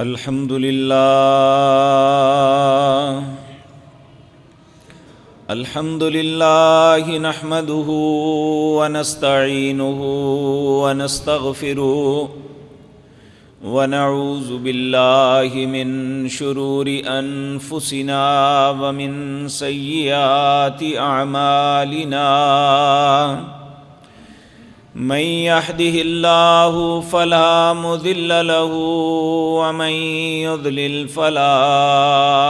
الحمد لله الحمد لله نحمده ونستعينه ونستغفره ونعوذ بالله من شرور أنفسنا ومن سيئات أعمالنا. من يهده الله فلا مذل له، ومن يضلل فلا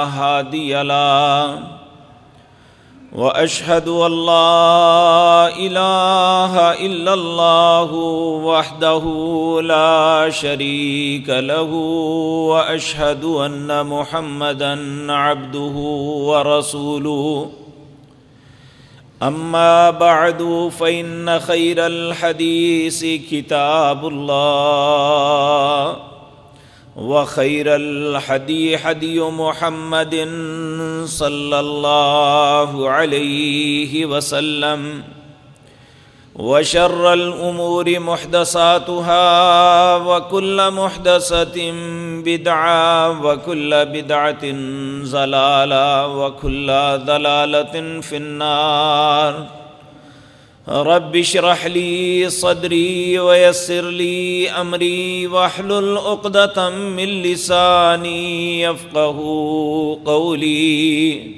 هادي له. واشهد ان لا اله الا الله وحده لا شريك له واشهد ان محمدا عبده ورسوله. أما بعد فإن خير الحديث كتاب الله وخير الحدي حدي محمد صلى الله عليه وسلم وشر الأمور محدثاتها وكل محدثة بدعة وكل بدعة زلالة وكل ضلالة في النار. رب اشرح لي صدري ويسر لي أمري واحلل عقدة من لساني يفقه قولي.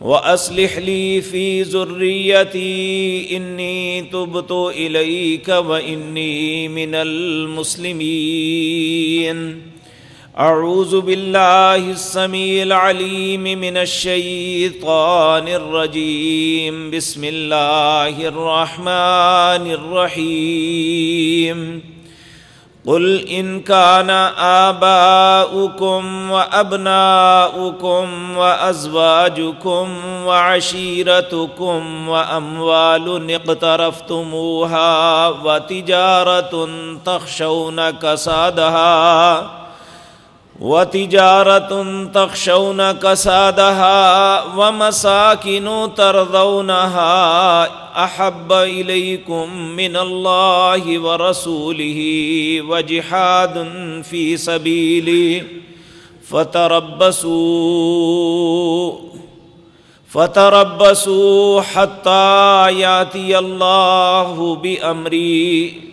واصلح لي في ذريتي اني تبت اليك واني من المسلمين. اعوذ بالله السميع العليم من الشيطان الرجيم. بسم الله الرحمن الرحيم. قل ان كان آباؤكم وأبناؤكم وأزواجكم وعشيرتكم وأموال اقترفتموها وتجارة تخشون كسادها وتجارة تخشون كسادها ومساكن ترضونها أحب إليكم من الله ورسوله وجهاد في سبيله فتربصوا فتربصوا حتى يأتي الله بأمري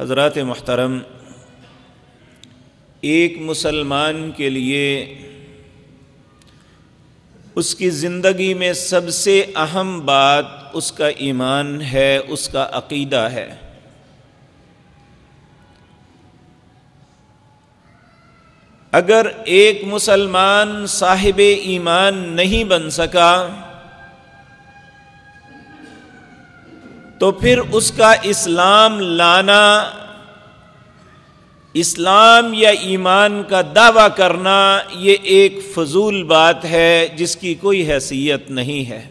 حضرات محترم، ایک مسلمان کے لیے اس کی زندگی میں سب سے اہم بات اس کا ایمان ہے، اس کا عقیدہ ہے۔ اگر ایک مسلمان صاحب ایمان نہیں بن سکا تو پھر اس کا اسلام لانا، اسلام یا ایمان کا دعویٰ کرنا، یہ ایک فضول بات ہے جس کی کوئی حیثیت نہیں ہے۔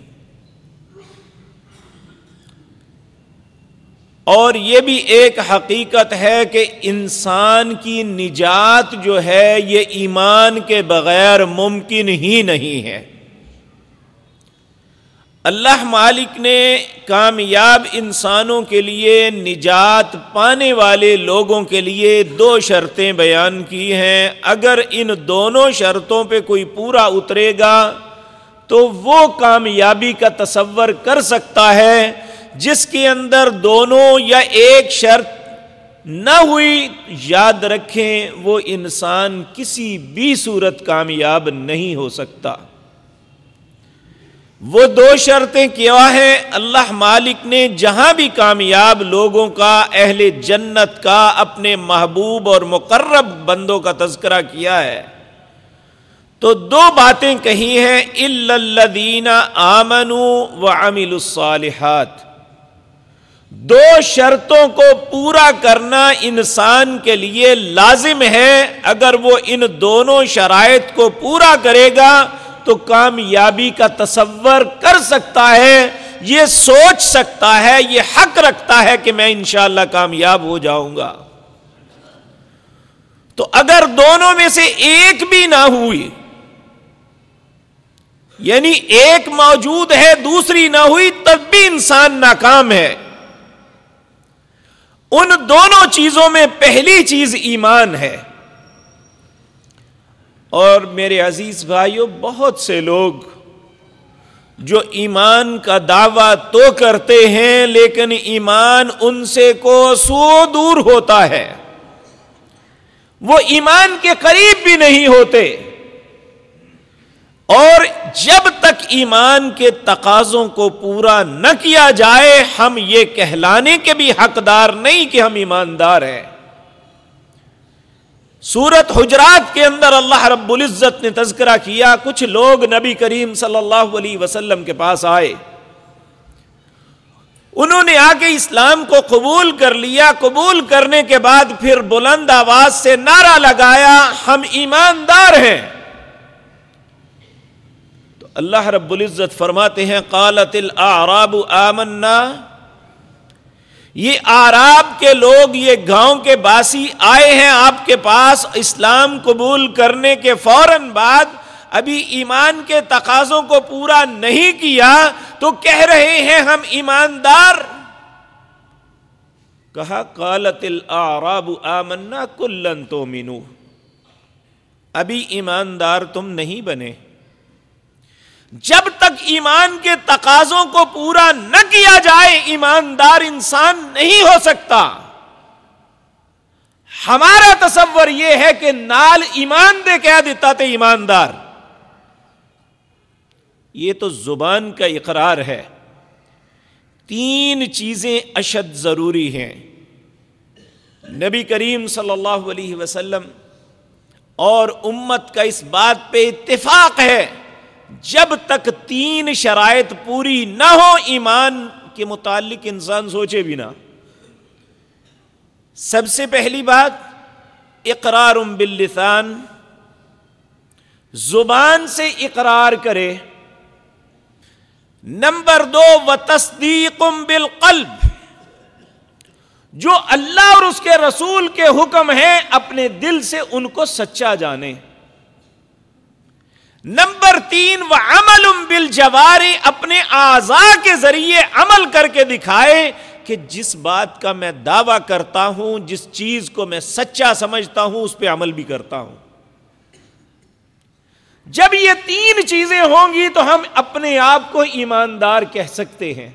اور یہ بھی ایک حقیقت ہے کہ انسان کی نجات جو ہے، یہ ایمان کے بغیر ممکن ہی نہیں ہے۔ اللہ مالک نے کامیاب انسانوں کے لیے، نجات پانے والے لوگوں کے لیے دو شرطیں بیان کی ہیں۔ اگر ان دونوں شرطوں پہ کوئی پورا اترے گا، تو وہ کامیابی کا تصور کر سکتا ہے، جس کے اندر دونوں یا ایک شرط نہ ہوئی۔ یاد رکھیں، وہ انسان کسی بھی صورت کامیاب نہیں ہو سکتا۔ وہ دو شرطیں کیا ہیں۔ اللہ مالک نے جہاں بھی کامیاب لوگوں کا، اہل جنت کا، اپنے محبوب اور مقرب بندوں کا تذکرہ کیا ہے۔ تو دو باتیں کہی ہیں۔ الدین آمن و امل الصالحات۔ دو شرطوں کو پورا کرنا انسان کے لیے لازم ہے۔ اگر وہ ان دونوں شرائط کو پورا کرے گا تو کامیابی کا تصور کر سکتا ہے، یہ سوچ سکتا ہے، یہ حق رکھتا ہے کہ میں انشاءاللہ کامیاب ہو جاؤں گا۔ تو اگر دونوں میں سے ایک بھی نہ ہوئی یعنی ایک موجود ہے، دوسری نہ ہوئی، تب بھی انسان ناکام ہے۔ ان دونوں چیزوں میں پہلی چیز ایمان ہے۔ اور میرے عزیز بھائیوں بہت سے لوگ جو ایمان کا دعویٰ تو کرتے ہیں، لیکن ایمان ان سے کو سو دور ہوتا ہے۔ وہ ایمان کے قریب بھی نہیں ہوتے۔ اور جب تک ایمان کے تقاضوں کو پورا نہ کیا جائے، ہم یہ کہلانے کے بھی حقدار نہیں کہ ہم ایماندار ہیں۔ سورت حجرات کے اندر اللہ رب العزت نے تذکرہ کیا، کچھ لوگ نبی کریم صلی اللہ علیہ وسلم کے پاس آئے۔ انہوں نے آ کے اسلام کو قبول کر لیا۔ قبول کرنے کے بعد پھر بلند آواز سے نعرہ لگایا، ہم ایماندار ہیں۔ تو اللہ رب العزت فرماتے ہیں، قالت الاعراب آمنا یہ آراب کے لوگ، یہ گاؤں کے باسی آئے ہیں آپ کے پاس اسلام قبول کرنے کے فوراً بعد۔ ابھی ایمان کے تقاضوں کو پورا نہیں کیا تو کہہ رہے ہیں ہم ایماندار۔ کہا کالت العراب آمنا کلن تو مینو ابھی ایماندار تم نہیں بنے۔ جب تک ایمان کے تقاضوں کو پورا نہ کیا جائے، ایماندار انسان نہیں ہو سکتا۔ ہمارا تصور یہ ہے کہ نال ایمان دے کہہ دیتا تھے ایماندار۔ یہ تو زبان کا اقرار ہے۔ تین چیزیں اشد ضروری ہیں۔ نبی کریم صلی اللہ علیہ وسلم اور امت کا اس بات پہ اتفاق ہے۔ جب تک تین شرائط پوری نہ ہو ایمان کے متعلق انسان سوچے بھی نہ۔ سب سے پہلی بات اقرار باللسان۔ زبان سے اقرار کرے۔ نمبر دو و تصدیق بالقلب۔ جو اللہ اور اس کے رسول کے حکم ہیں، اپنے دل سے ان کو سچا جانے۔ نمبر تین، وہ عمل بل جواری اپنے اعضا کے ذریعے عمل کر کے دکھائے کہ جس بات کا میں دعوی کرتا ہوں، جس چیز کو میں سچا سمجھتا ہوں، اس پہ عمل بھی کرتا ہوں۔ جب یہ تین چیزیں ہوں گی تو ہم اپنے آپ کو ایماندار کہہ سکتے ہیں۔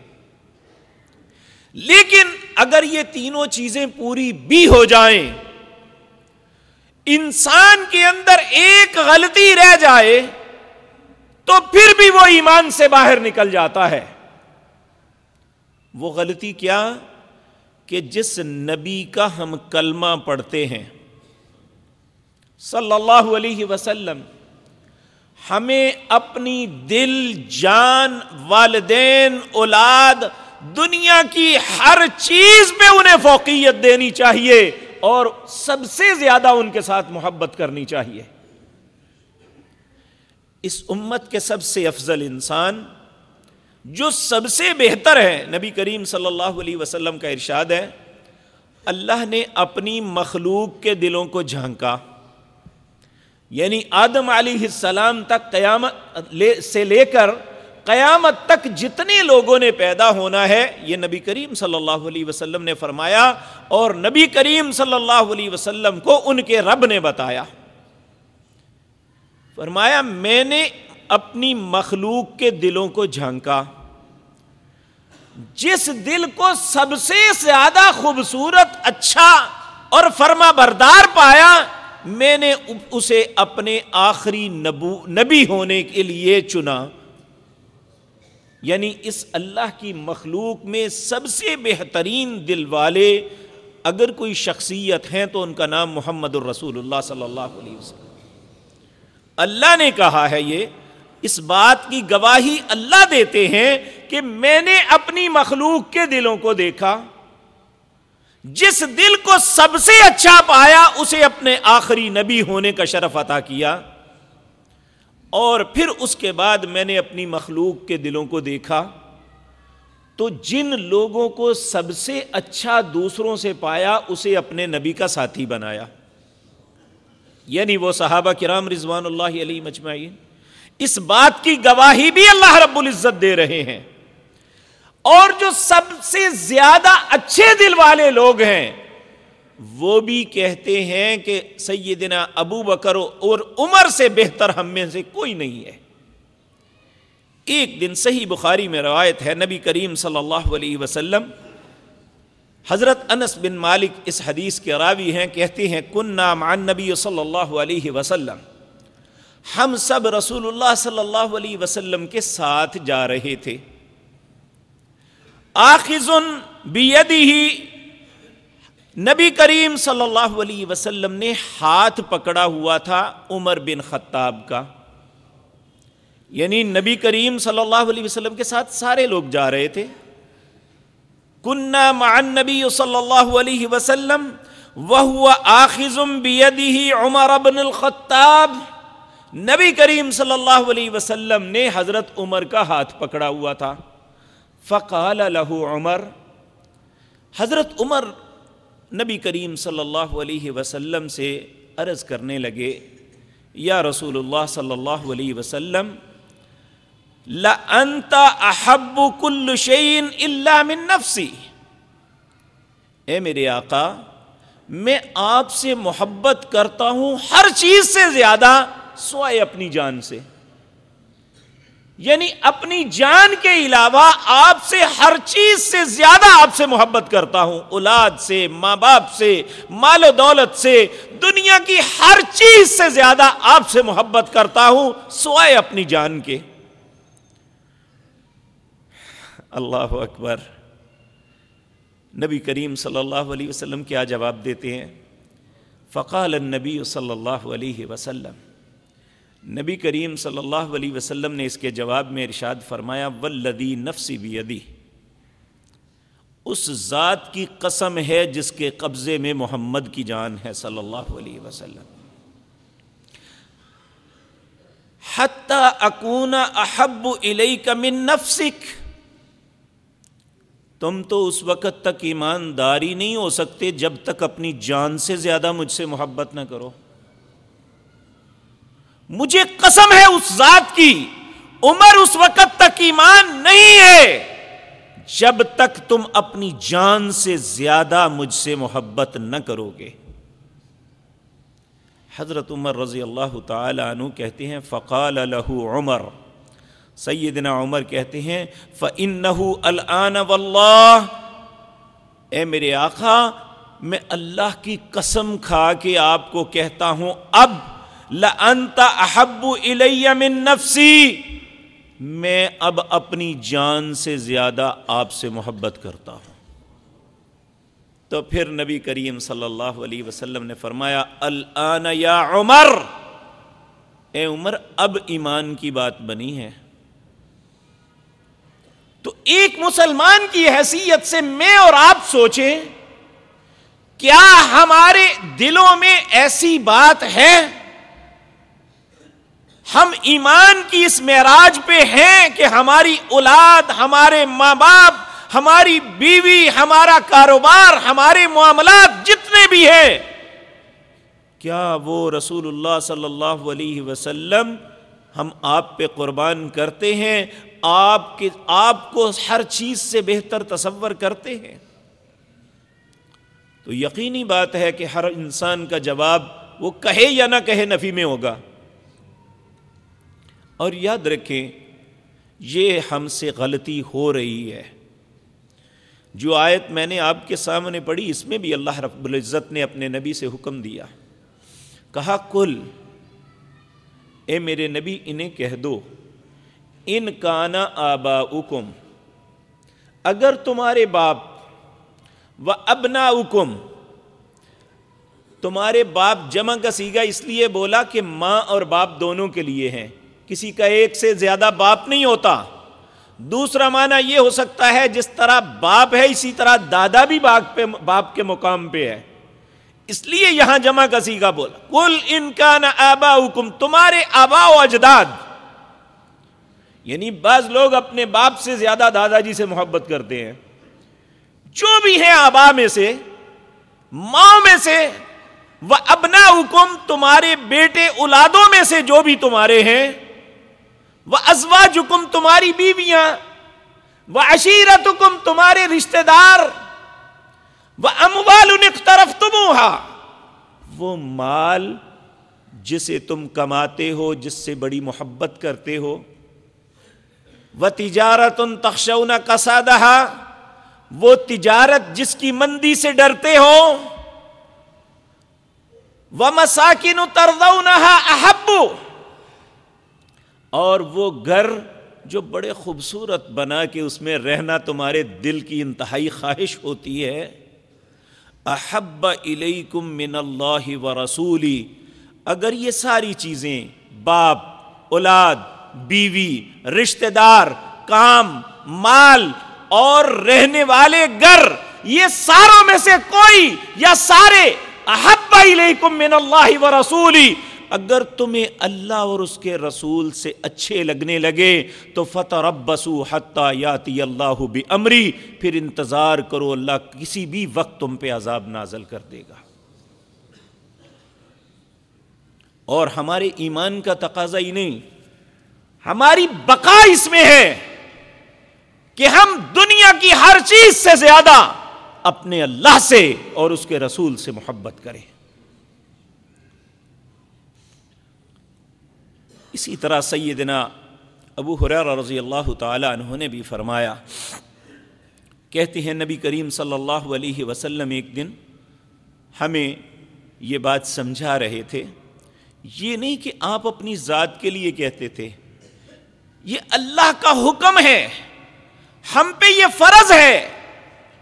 لیکن اگر یہ تینوں چیزیں پوری بھی ہو جائیں انسان کے اندر ایک غلطی رہ جائے تو پھر بھی وہ ایمان سے باہر نکل جاتا ہے۔ وہ غلطی کیا کہ جس نبی کا ہم کلمہ پڑھتے ہیں۔ صلی اللہ علیہ وسلم، ہمیں اپنی دل، جان، والدین، اولاد، دنیا کی ہر چیز پہ انہیں فوقیت دینی چاہیے۔ اور سب سے زیادہ ان کے ساتھ محبت کرنی چاہیے۔ اس امت کے سب سے افضل انسان جو سب سے بہتر ہے، نبی کریم صلی اللہ علیہ وسلم کا ارشاد ہے، اللہ نے اپنی مخلوق کے دلوں کو جھانکا۔ یعنی آدم علیہ السلام تک قیامت سے لے کر قیامت تک جتنے لوگوں نے پیدا ہونا ہے، یہ نبی کریم صلی اللہ علیہ وسلم نے فرمایا اور نبی کریم صلی اللہ علیہ وسلم کو ان کے رب نے بتایا۔ فرمایا، میں نے اپنی مخلوق کے دلوں کو جھانکا۔ جس دل کو سب سے زیادہ خوبصورت اچھا اور فرما بردار پایا، میں نے اسے اپنے آخری نبو، نبی ہونے کے لیے چنا۔ یعنی اس اللہ کی مخلوق میں سب سے بہترین دل والے اگر کوئی شخصیت ہیں تو ان کا نام محمد الرسول اللہ صلی اللہ علیہ وسلم۔ اللہ نے کہا ہے یہ، اس بات کی گواہی اللہ دیتے ہیں کہ میں نے اپنی مخلوق کے دلوں کو دیکھا۔ جس دل کو سب سے اچھا پایا، اسے اپنے آخری نبی ہونے کا شرف عطا کیا۔ اور پھر اس کے بعد میں نے اپنی مخلوق کے دلوں کو دیکھا، تو جن لوگوں کو سب سے اچھا دوسروں سے پایا، اسے اپنے نبی کا ساتھی بنایا۔ یعنی وہ صحابہ کرام رضوان اللہ علیہ مجمعین۔ اس بات کی گواہی بھی اللہ رب العزت دے رہے ہیں۔ اور جو سب سے زیادہ اچھے دل والے لوگ ہیں وہ بھی کہتے ہیں کہ سیدنا ابو بکر اور عمر سے بہتر ہم میں سے کوئی نہیں ہے۔ ایک دن صحیح بخاری میں روایت ہے، نبی کریم صلی اللہ علیہ وسلم حضرت انس بن مالک اس حدیث کے راوی ہیں، کہتے ہیں کن نام نبی صلی اللہ علیہ وسلم، ہم سب رسول اللہ صلی اللہ علیہ وسلم کے ساتھ جا رہے تھے۔ آخذن بیدی ہی نبی کریم صلی اللہ علیہ وسلم نے ہاتھ پکڑا ہوا تھا عمر بن خطاب کا۔ یعنی نبی کریم صلی اللہ علیہ وسلم کے ساتھ سارے لوگ جا رہے تھے۔ کنہ معن نبی صلی اللہ علیہ وسلم وہ آخذم بیدی عمر بن الخطاب۔ نبی کریم صلی اللہ علیہ وسلم نے حضرت عمر کا ہاتھ پکڑا ہوا تھا۔ فقال له عمر، حضرت عمر نبی کریم صلی اللہ علیہ وسلم سے عرض کرنے لگے، یا رسول اللہ صلی اللہ علیہ وسلم، لَأَنْتَ أَحَبُّ كُلُّ شَيْءٍ إِلَّا مِن نَفْسِي. اے میرے آقا، میں آپ سے محبت کرتا ہوں ہر چیز سے زیادہ سوائے اپنی جان سے۔ یعنی اپنی جان کے علاوہ آپ سے ہر چیز سے زیادہ آپ سے محبت کرتا ہوں۔ اولاد سے، ماں باپ سے، مال و دولت سے، دنیا کی ہر چیز سے زیادہ آپ سے محبت کرتا ہوں، سوائے اپنی جان کے۔ اللہ اکبر۔ نبی کریم صلی اللہ علیہ وسلم کیا جواب دیتے ہیں؟ فقال النبی صلی اللہ علیہ وسلم۔ نبی کریم صلی اللہ علیہ وسلم نے اس کے جواب میں ارشاد فرمایا ولدی نفسی بیدی. اس ذات کی قسم ہے جس کے قبضے میں محمد کی جان ہے صلی اللہ علیہ وسلم۔ حتی اکون احب الیک من نفسک۔ تم تو اس وقت تک ایمانداری نہیں ہو سکتے جب تک اپنی جان سے زیادہ مجھ سے محبت نہ کرو۔ مجھے قسم ہے اس ذات کی، عمر اس وقت تک ایمان نہیں ہے۔ جب تک تم اپنی جان سے زیادہ مجھ سے محبت نہ کرو گے حضرت عمر رضی اللہ تعالی عنہ کہتے ہیں، فقال له عمر۔ سیدنا عمر کہتے ہیں، فَإِنَّهُ الْآنَ وَاللَّهِ۔ اے میرے آقا، میں اللہ کی قسم کھا کے آپ کو کہتا ہوں، اب لَأَنْتَ أَحَبُّ إِلَيَّ مِن نَفْسِي میں اب اپنی جان سے زیادہ آپ سے محبت کرتا ہوں۔ تو پھر نبی کریم صلی اللہ علیہ وسلم نے فرمایا الان یا عمر، اے عمر، اب ایمان کی بات بنی ہے۔ تو ایک مسلمان کی حیثیت سے میں اور آپ سوچیں، کیا ہمارے دلوں میں ایسی بات ہے؟ ہم ایمان کی اس معراج پہ ہیں کہ ہماری اولاد، ہمارے ماں باپ ہماری بیوی، ہمارا کاروبار، ہمارے معاملات جتنے بھی ہیں، کیا وہ رسول اللہ صلی اللہ علیہ وسلم ہم آپ پہ قربان کرتے ہیں؟ آپ کے، آپ کو ہر چیز سے بہتر تصور کرتے ہیں؟ تو یقینی بات ہے کہ ہر انسان کا جواب وہ کہے یا نہ کہے نفی میں ہوگا۔ اور یاد رکھیں، یہ ہم سے غلطی ہو رہی ہے۔ جو آیت میں نے آپ کے سامنے پڑھی، اس میں بھی اللہ رب العزت نے اپنے نبی سے حکم دیا۔ کہا کل اے میرے نبی، انہیں کہہ دو، ان کانا آبا اگر تمہارے باپ، و ابنا اکم تمہارے باپ جمع کا سیگا اس لیے بولا کہ ماں اور باپ دونوں کے لیے ہیں۔ کسی کا ایک سے زیادہ باپ نہیں ہوتا۔ دوسرا معنی یہ ہو سکتا ہے جس طرح باپ ہے، اسی طرح دادا بھی باپ پہ، باپ کے مقام پہ ہے۔ اس لیے یہاں جمع کسی کا بولا۔ کل ان کا نہ آبا حکم تمہارے آبا و اجداد۔ یعنی بعض لوگ اپنے باپ سے زیادہ دادا جی سے محبت کرتے ہیں۔ جو بھی ہیں آبا میں سے ماں میں سے وہ ابنا حکم تمہارے بیٹے اولادوں میں سے جو بھی تمہارے ہیں وہ ازوا جکم تمہاری بیویاں وہ عشیرت حکم تمہارے رشتے دار وہ اموال طرف تم وہ مال جسے تم کماتے ہو، جس سے بڑی محبت کرتے ہو۔ وہ تجارت ان تخشون کسادہ وہ تجارت جس کی مندی سے ڈرتے ہو۔ وہ مساکن ترد احب۔ اور وہ گھر جو بڑے خوبصورت بنا کے اس میں رہنا تمہارے دل کی انتہائی خواہش ہوتی ہے، احب الیکم من اللہ و رسولی، اگر یہ ساری چیزیں باپ، اولاد، بیوی، رشتہ دار، کام، مال اور رہنے والے گھر، یہ ساروں میں سے کوئی یا سارے احب الیکم من اللہ و رسولی اگر تمہیں اللہ اور اس کے رسول سے اچھے لگنے لگے، تو فتح ربسو حتیٰ یاتی اللہ بھی امری پھر انتظار کرو اللہ کسی بھی وقت تم پہ عذاب نازل کر دے گا۔ اور ہمارے ایمان کا تقاضا ہی نہیں، ہماری بقا اس میں ہے کہ ہم دنیا کی ہر چیز سے زیادہ اپنے اللہ سے اور اس کے رسول سے محبت کریں۔ اسی طرح سیدنا ابو حرار رضی اللہ تعالی عنہ نے بھی فرمایا، کہتے ہیں نبی کریم صلی اللہ علیہ وسلم ایک دن ہمیں یہ بات سمجھا رہے تھے، یہ نہیں کہ آپ اپنی ذات کے لیے کہتے تھے، یہ اللہ کا حکم ہے، ہم پہ یہ فرض ہے۔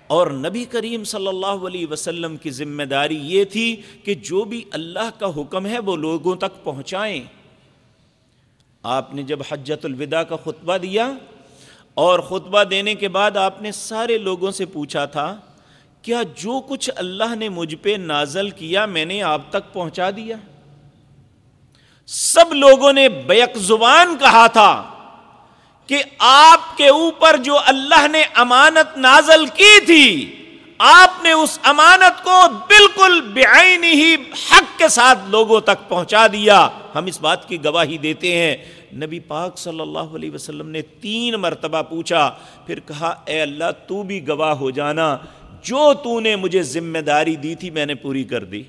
اور نبی کریم صلی اللہ علیہ وسلم کی ذمہ داری یہ تھی کہ جو بھی اللہ کا حکم ہے وہ لوگوں تک پہنچائیں۔ آپ نے جب حجت الوداع کا خطبہ دیا اور خطبہ دینے کے بعد آپ نے سارے لوگوں سے پوچھا تھا، کیا جو کچھ اللہ نے مجھ پہ نازل کیا میں نے آپ تک پہنچا دیا؟ سب لوگوں نے بیک زبان کہا تھا کہ آپ کے اوپر جو اللہ نے امانت نازل کی تھی، آپ نے اس امانت کو بالکل بے ہی حق کے ساتھ لوگوں تک پہنچا دیا۔ ہم اس بات کی گواہی دیتے ہیں۔ نبی پاک صلی اللہ علیہ وسلم نے تین مرتبہ پوچھا، پھر کہا، اے اللہ، تو بھی گواہ ہو جانا۔ جو تو نے مجھے ذمہ داری دی تھی، میں نے پوری کر دی۔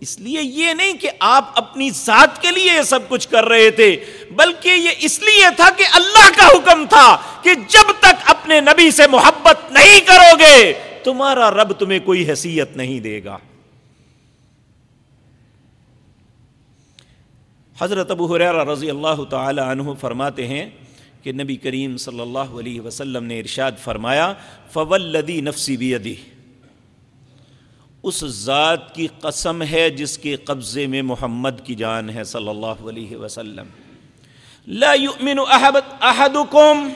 اس لیے یہ نہیں کہ آپ اپنی ذات کے لیے یہ سب کچھ کر رہے تھے، بلکہ یہ اس لیے تھا کہ اللہ کا حکم تھا کہ جب تک اپنے نبی سے محبت نہیں کرو گے تمہارا رب تمہیں کوئی حیثیت نہیں دے گا۔ حضرت ابو حریرہ رضی اللہ تعالی عنہ فرماتے ہیں کہ نبی کریم صلی اللہ علیہ وسلم نے ارشاد فرمایا فولدی نفسی بیدی اس ذات کی قسم ہے جس کے قبضے میں محمد کی جان ہے صلی اللہ علیہ وسلم۔ لا یؤمن احدکم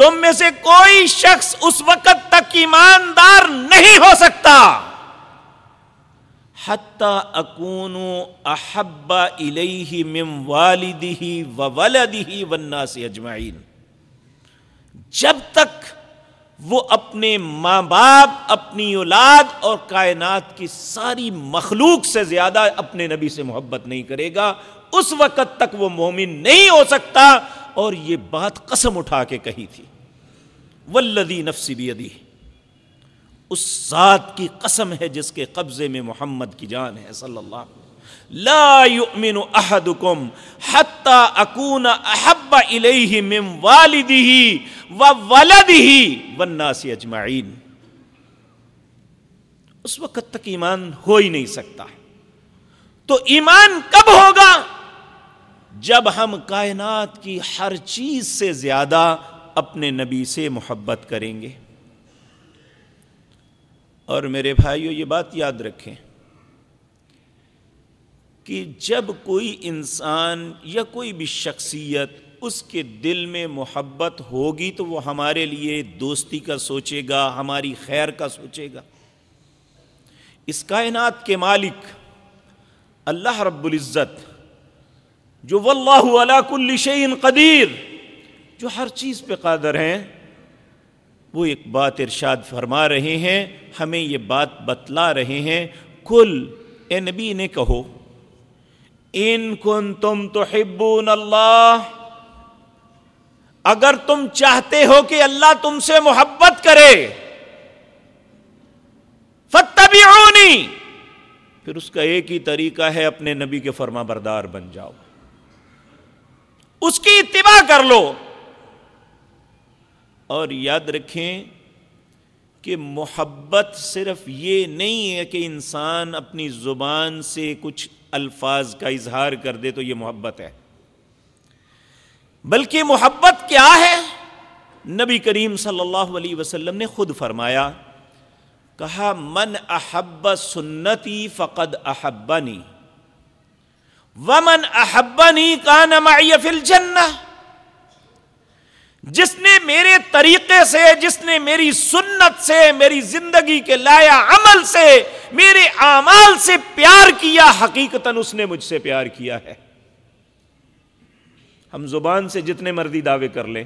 تم میں سے کوئی شخص اس وقت تک ایماندار نہیں ہو سکتا۔ حتی اکون احب الیہ من والدہ و ولدہ والناس اجمعین۔ جب تک وہ اپنے ماں باپ، اپنی اولاد اور کائنات کی ساری مخلوق سے زیادہ اپنے نبی سے محبت نہیں کرے گا، اس وقت تک وہ مومن نہیں ہو سکتا۔ اور یہ بات قسم اٹھا کے کہی تھی۔ ولدی نفسی بیدی اس ذات کی قسم ہے جس کے قبضے میں محمد کی جان ہے، صلی اللہ لا يؤمن احدكم حتى اكون احب اليه من والده وولده والناس اجمعين اس وقت تک ایمان ہو ہی نہیں سکتا۔ تو ایمان کب ہوگا؟ جب ہم کائنات کی ہر چیز سے زیادہ اپنے نبی سے محبت کریں گے۔ اور میرے بھائیوں یہ بات یاد رکھیں کہ جب کوئی انسان یا کوئی بھی شخصیت اس کے دل میں محبت ہوگی تو وہ ہمارے لیے دوستی کا سوچے گا، ہماری خیر کا سوچے گا۔ اس کائنات کے مالک اللہ رب العزت، جو واللہ علا کل شعین قدیر جو ہر چیز پہ قادر ہیں، وہ ایک بات ارشاد فرما رہے ہیں، ہمیں یہ بات بتلا رہے ہیں کل اے نبی نے کہو، ان کن تم تو اللہ، اگر تم چاہتے ہو کہ اللہ تم سے محبت کرے فتبعونی پھر اس کا ایک ہی طریقہ ہے، اپنے نبی کے فرما بردار بن جاؤ۔ اس کی اتباع کر لو۔ اور یاد رکھیں کہ محبت صرف یہ نہیں ہے کہ انسان اپنی زبان سے کچھ الفاظ کا اظہار کر دے تو یہ محبت ہے۔ بلکہ محبت کیا ہے؟ نبی کریم صلی اللہ علیہ وسلم نے خود فرمایا، کہا، من احب سنتی فقد احبنی، ومن احبنی کان معی فی الجنہ۔ جس نے میرے طریقے سے، جس نے میری سنت سے، میری زندگی کے لایا عمل سے، میرے اعمال سے پیار کیا، حقیقتا اس نے مجھ سے پیار کیا ہے۔ ہم زبان سے جتنے مرضی دعوے کر لیں۔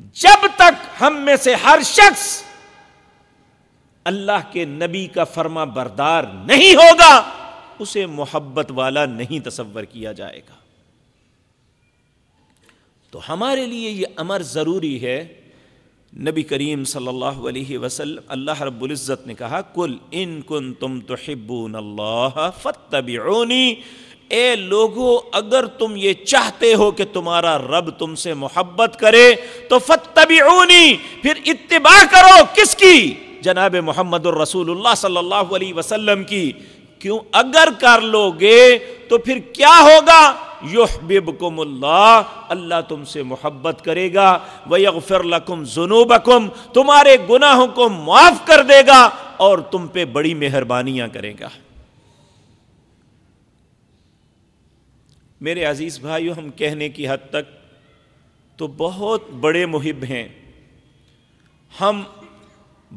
جب تک ہم میں سے ہر شخص اللہ کے نبی کا فرما بردار نہیں ہوگا، اسے محبت والا نہیں تصور کیا جائے گا۔ تو ہمارے لیے یہ امر ضروری ہے۔ نبی کریم صلی اللہ علیہ وسلم، اللہ رب العزت نے کہا کل ان کن تم تو اللہ فتبعونی اے لوگو، اگر تم یہ چاہتے ہو کہ تمہارا رب تم سے محبت کرے، تو فتبعونی پھر اتباع کرو۔ کس کی؟ جناب محمد الرسول اللہ صلی اللہ علیہ وسلم کی۔ کیوں؟ اگر کر لو گے تو پھر کیا ہوگا؟ یحببکم اللہ اللہ تم سے محبت کرے گا، ویغفر لکم ذنوبکم، تمہارے گناہوں کو معاف کر دے گا اور تم پہ بڑی مہربانیاں کرے گا۔ میرے عزیز بھائیو، ہم کہنے کی حد تک تو بہت بڑے محب ہیں۔ ہم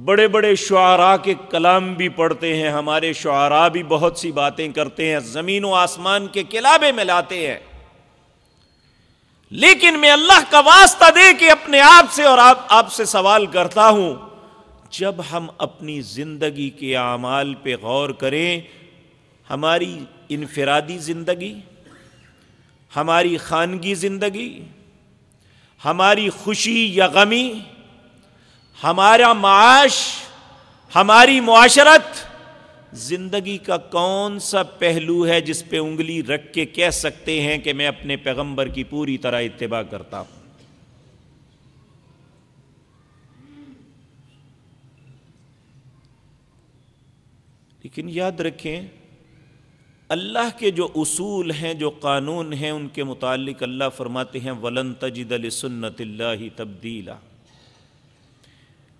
بڑے بڑے شعراء کے کلام بھی پڑھتے ہیں، ہمارے شعراء بھی بہت سی باتیں کرتے ہیں، زمین و آسمان کے کلابے میں لاتے ہیں۔ لیکن میں اللہ کا واسطہ دے کے اپنے آپ سے اور آپ آپ سے سوال کرتا ہوں، جب ہم اپنی زندگی کے اعمال پہ غور کریں، ہماری انفرادی زندگی، ہماری خانگی زندگی، ہماری خوشی یا غمی ہمارا معاش، ہماری معاشرت زندگی کا کون سا پہلو ہے جس پہ انگلی رکھ کے کہہ سکتے ہیں کہ میں اپنے پیغمبر کی پوری طرح اتباع کرتا ہوں؟ لیکن یاد رکھیں، اللہ کے جو اصول ہیں، جو قانون ہیں، ان کے متعلق اللہ فرماتے ہیں، ولن تجد سنت اللہ تبدیلا.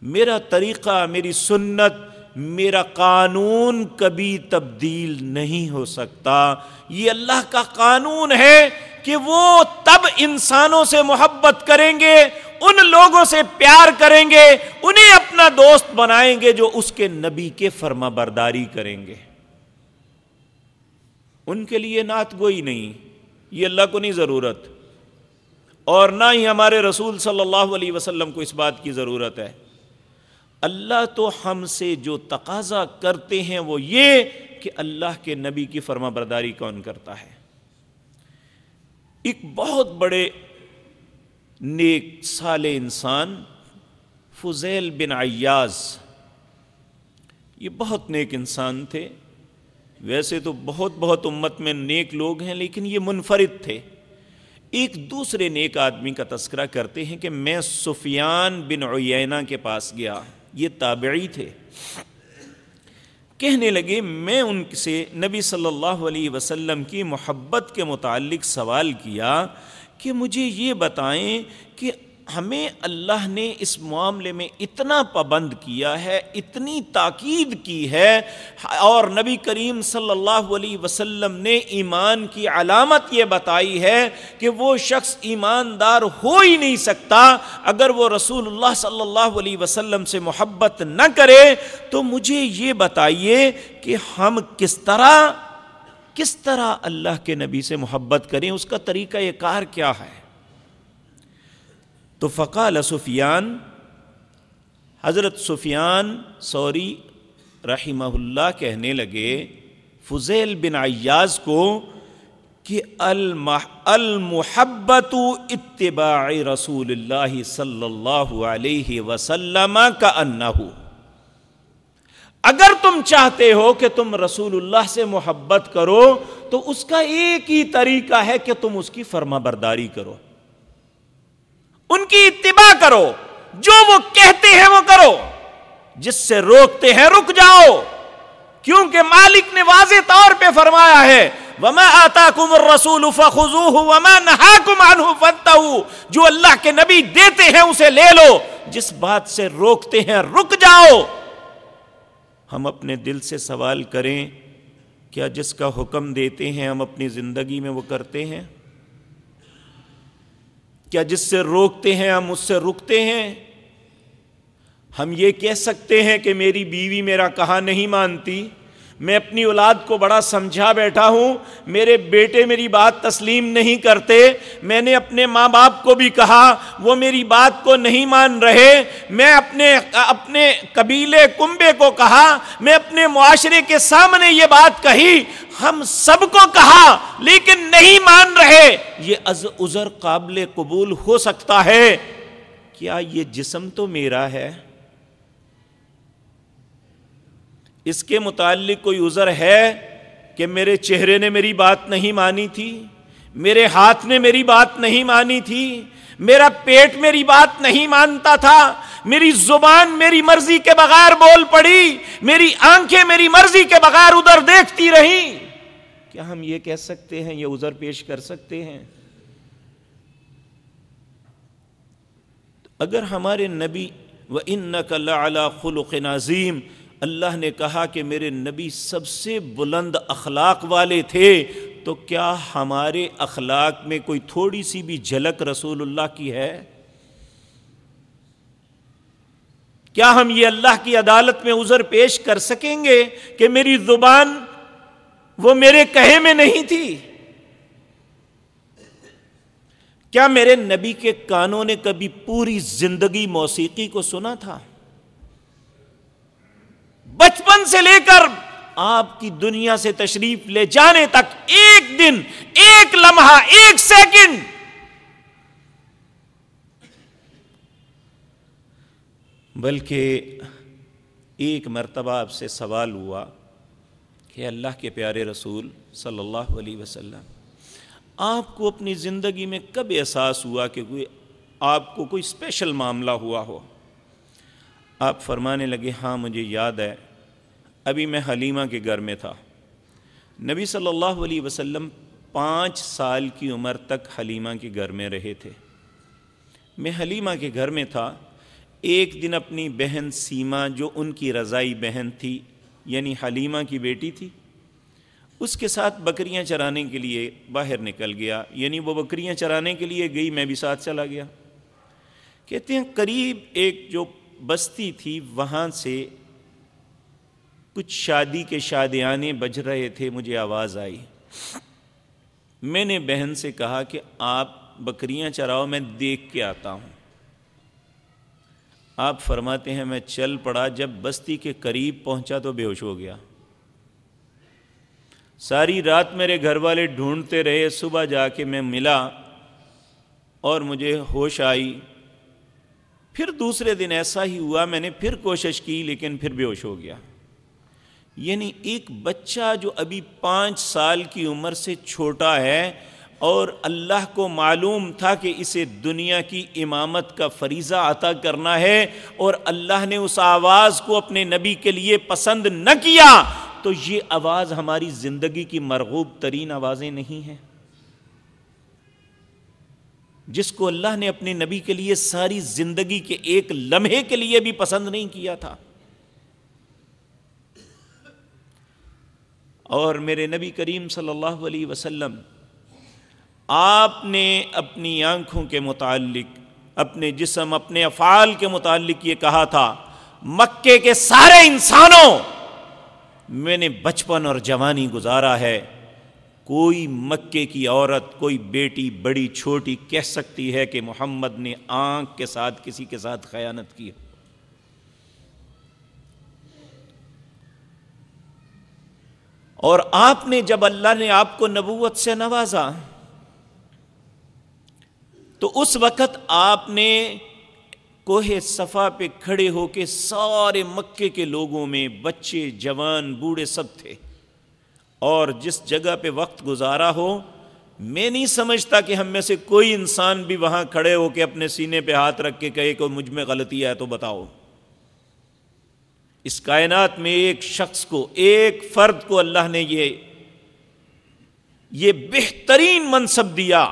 میرا طریقہ، میری سنت، میرا قانون کبھی تبدیل نہیں ہو سکتا۔ یہ اللہ کا قانون ہے کہ وہ تب انسانوں سے محبت کریں گے، ان لوگوں سے پیار کریں گے، انہیں اپنا دوست بنائیں گے جو اس کے نبی کے فرما برداری کریں گے۔ ان کے لیے نعت گوئی نہیں، یہ اللہ کو نہیں ضرورت۔ اور نہ ہی ہمارے رسول صلی اللہ علیہ وسلم کو اس بات کی ضرورت ہے۔ اللہ تو ہم سے جو تقاضا کرتے ہیں وہ یہ کہ اللہ کے نبی کی فرما برداری کون کرتا ہے۔ ایک بہت بڑے نیک سال انسان فضیل بن ایاز یہ بہت نیک انسان تھے۔ ویسے تو بہت بہت امت میں نیک لوگ ہیں، لیکن یہ منفرد تھے۔ ایک دوسرے نیک آدمی کا تذکرہ کرتے ہیں کہ میں سفیان بن عیینہ کے پاس گیا۔ یہ تابعی تھے۔ کہنے لگے، میں ان سے نبی صلی اللہ علیہ وسلم کی محبت کے متعلق سوال کیا کہ مجھے یہ بتائیں کہ ہمیں اللہ نے اس معاملے میں اتنا پابند کیا ہے، اتنی تاکید کی ہے۔ اور نبی کریم صلی اللہ علیہ وسلم نے ایمان کی علامت یہ بتائی ہے کہ وہ شخص ایماندار ہو ہی نہیں سکتا۔ اگر وہ رسول اللہ صلی اللہ علیہ وسلم سے محبت نہ کرے، تو مجھے یہ بتائیے کہ ہم کس طرح کس طرح اللہ کے نبی سے محبت کریں۔ اس کا طریقہ یہ کار کیا ہے؟ تو فقال سفیان، حضرت سفیان سوری رحمہ اللہ کہنے لگے، فضیل بن ایاز کو کہ المحبت اتباع رسول اللہ صلی اللہ علیہ وسلم کا انہو۔ اگر تم چاہتے ہو کہ تم رسول اللہ سے محبت کرو، تو اس کا ایک ہی طریقہ ہے کہ تم اس کی فرما برداری کرو۔ ان کی اتباع کرو۔ جو وہ کہتے ہیں وہ کرو۔ جس سے روکتے ہیں رک جاؤ۔ کیونکہ مالک نے واضح طور پہ فرمایا ہے، وما آتا کم رسول وما نہا کم جو اللہ کے نبی دیتے ہیں اسے لے لو۔ جس بات سے روکتے ہیں رک جاؤ۔ ہم اپنے دل سے سوال کریں، کیا جس کا حکم دیتے ہیں ہم اپنی زندگی میں وہ کرتے ہیں؟ کیا جس سے روکتے ہیں ہم اس سے رکتے ہیں؟ ہم یہ کہہ سکتے ہیں کہ میری بیوی میرا کہا نہیں مانتی۔ میں اپنی اولاد کو بڑا سمجھا بیٹھا ہوں۔ میرے بیٹے میری بات تسلیم نہیں کرتے۔ میں نے اپنے ماں باپ کو بھی کہا، وہ میری بات کو نہیں مان رہے۔ میں اپنے اپنے قبیلے کنبے کو کہا۔ میں اپنے معاشرے کے سامنے یہ بات کہی۔ ہم سب کو کہا، لیکن نہیں مان رہے۔ یہ عذر قابل قبول ہو سکتا ہے۔ کیا یہ جسم تو میرا ہے؟ اس کے متعلق کوئی عذر ہے کہ میرے چہرے نے میری بات نہیں مانی تھی؟ میرے ہاتھ نے میری بات نہیں مانی تھی؟ میرا پیٹ میری بات نہیں مانتا تھا؟ میری زبان میری مرضی کے بغیر بول پڑی، میری آنکھیں میری مرضی کے بغیر ادھر دیکھتی رہی۔ کیا ہم یہ کہہ سکتے ہیں، یہ ازر پیش کر سکتے ہیں؟ اگر ہمارے نبی و ان نقل خلق نظیم اللہ نے کہا کہ میرے نبی سب سے بلند اخلاق والے تھے، تو کیا ہمارے اخلاق میں کوئی تھوڑی سی بھی جھلک رسول اللہ کی ہے؟ کیا ہم یہ اللہ کی عدالت میں عذر پیش کر سکیں گے کہ میری زبان وہ میرے کہے میں نہیں تھی؟ کیا میرے نبی کے کانوں نے کبھی پوری زندگی موسیقی کو سنا تھا؟ بچپن سے لے کر آپ کی دنیا سے تشریف لے جانے تک ایک دن، ایک لمحہ، ایک سیکنڈ۔ بلکہ ایک مرتبہ آپ سے سوال ہوا کہ اللہ کے پیارے رسول صلی اللہ علیہ وسلم، آپ کو اپنی زندگی میں کب احساس ہوا کہ کوئی، آپ کو کوئی اسپیشل معاملہ ہوا ہو؟ آپ فرمانے لگے ہاں مجھے یاد ہے۔ ابھی میں حلیمہ کے گھر میں تھا۔ نبی صلی اللہ علیہ وسلم پانچ سال کی عمر تک حلیمہ کے گھر میں رہے تھے۔ میں حلیمہ کے گھر میں تھا۔ ایک دن اپنی بہن سیما جو ان کی رضائی بہن تھی یعنی حلیمہ کی بیٹی تھی، اس کے ساتھ بکریاں چرانے کے لیے باہر نکل گیا۔ یعنی وہ بکریاں چرانے کے لیے گئی، میں بھی ساتھ چلا گیا۔ کہتے ہیں قریب ایک جو بستی تھی، وہاں سے کچھ شادی کے شادیانے بج رہے تھے، مجھے آواز آئی۔ میں نے بہن سے کہا کہ آپ بکریاں چراؤ، میں دیکھ کے آتا ہوں۔ آپ فرماتے ہیں، میں چل پڑا، جب بستی کے قریب پہنچا تو بے ہوش ہو گیا۔ ساری رات میرے گھر والے ڈھونڈتے رہے، صبح جا کے میں ملا اور مجھے ہوش آئی۔ پھر دوسرے دن ایسا ہی ہوا، میں نے پھر کوشش کی، لیکن پھر بے ہوش ہو گیا۔ یعنی ایک بچہ جو ابھی پانچ سال کی عمر سے چھوٹا ہے اور اللہ کو معلوم تھا کہ اسے دنیا کی امامت کا فریضہ عطا کرنا ہے اور اللہ نے اس آواز کو اپنے نبی کے لیے پسند نہ کیا، تو یہ آواز ہماری زندگی کی مرغوب ترین آوازیں نہیں ہیں۔ جس کو اللہ نے اپنے نبی کے لیے ساری زندگی کے ایک لمحے کے لیے بھی پسند نہیں کیا تھا۔ اور میرے نبی کریم صلی اللہ علیہ وسلم، آپ نے اپنی آنکھوں کے متعلق، اپنے جسم، اپنے افعال کے متعلق یہ کہا تھا، مکے کے سارے انسانوں، میں نے بچپن اور جوانی گزارا ہے، کوئی مکے کی عورت، کوئی بیٹی بڑی چھوٹی کہہ سکتی ہے کہ محمد نے آنکھ کے ساتھ کسی کے ساتھ خیانت کی ہے۔ اور آپ نے جب اللہ نے آپ کو نبوت سے نوازا، تو اس وقت آپ نے کوہ صفا پہ کھڑے ہو کے سارے مکے کے لوگوں میں بچے، جوان، بوڑھے سب تھے۔ اور جس جگہ پہ وقت گزارا ہو، میں نہیں سمجھتا کہ ہم میں سے کوئی انسان بھی وہاں کھڑے ہو کے اپنے سینے پہ ہاتھ رکھ کے کہے کہ مجھ میں غلطی ہے تو بتاؤ۔ اس کائنات میں ایک شخص کو، ایک فرد کو اللہ نے یہ یہ بہترین منصب دیا